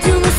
do